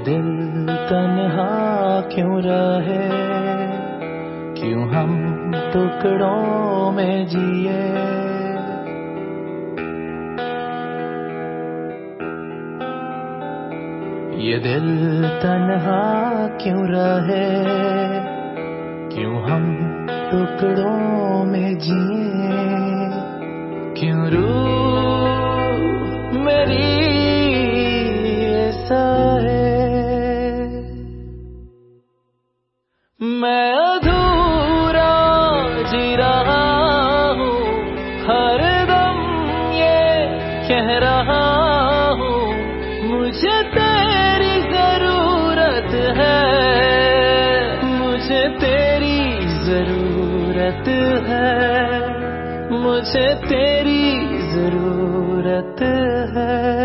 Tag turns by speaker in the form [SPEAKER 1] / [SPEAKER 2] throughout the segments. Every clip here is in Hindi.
[SPEAKER 1] दिल तन्हा क्यों रहे? क्यों हम टुकड़ों में जिए? ये दिल तन्हा क्यों रहे? क्यों हम टुकड़ों में जिए? क्यों रू ज़रूरत है। मुझे तेरी ज़रूरत है।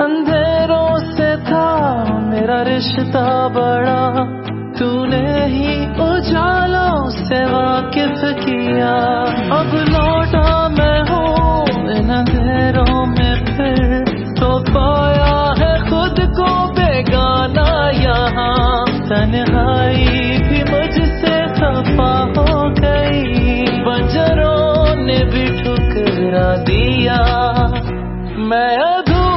[SPEAKER 1] अंधेरों से था मेरा रिश्ता बड़ा। तूने ही उजालों से वाकिफ किया। अब लौटा मैं हूँ इन अंधेरों में फिर। तो पाया है खुद को बेगाना यहाँ। तन्हाई भी मुझसे खफा हो गई। बजरों ने भी ठुकरा दिया। मैं अधूरा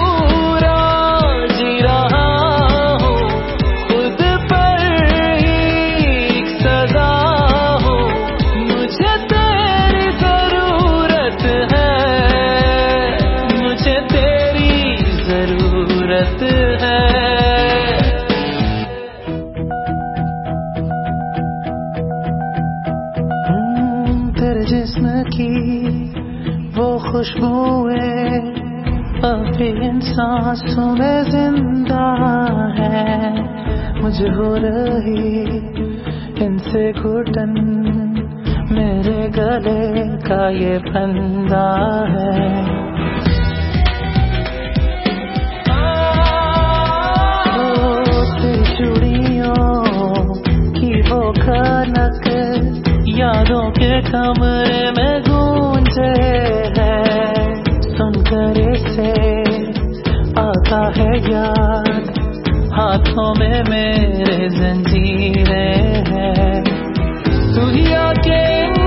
[SPEAKER 1] वो खुशबुएँ अभी इन सांसों में ज़िंदा है। मुझे हो रही इनसे घुटन, मेरे गले का ये फंदा है। यादों के कमरे में गूंजे। सुनकर से आता है याद। हाथों में मेरे जंजीरें हैं। ही आके